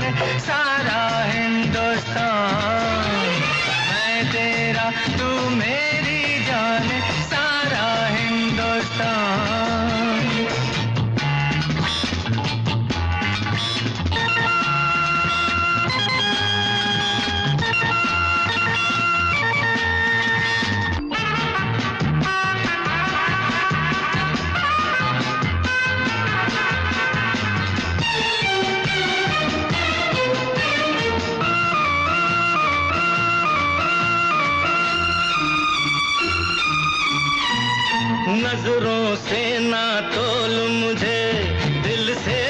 सारा हिंदुस्तान नज़रों से ना तोल मुझे, दिल से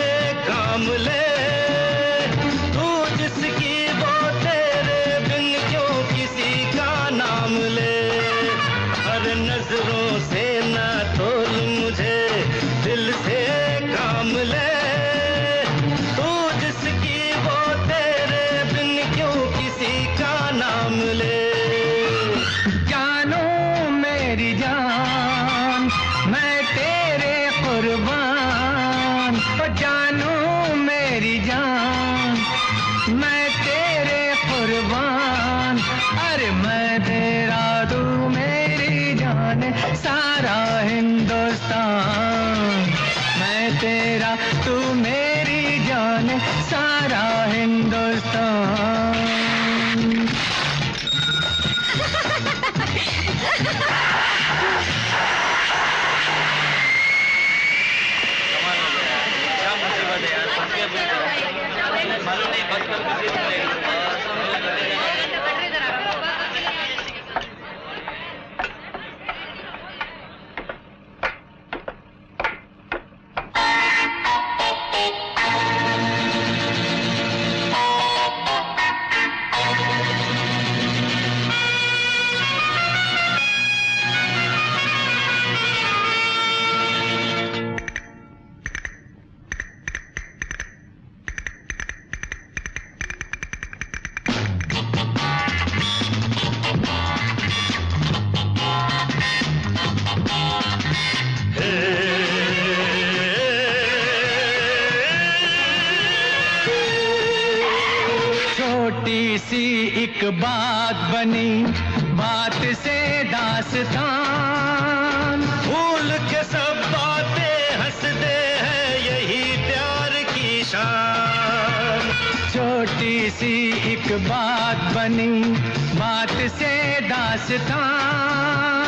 काम ले। तू जिसकी वो तेरे बिन क्यों किसी का नाम ले? हर नज़रों से ना तोल मुझे, दिल से काम ले। जानो मेरी जान। तेरा तू मेरी जान सारा हिंदुस्तान। सी एक बात बनी बात से दास्तान। भूल के सब बातें हँसते हैं यही प्यार की शान। छोटी सी एक बात बनी बात से दास्तान।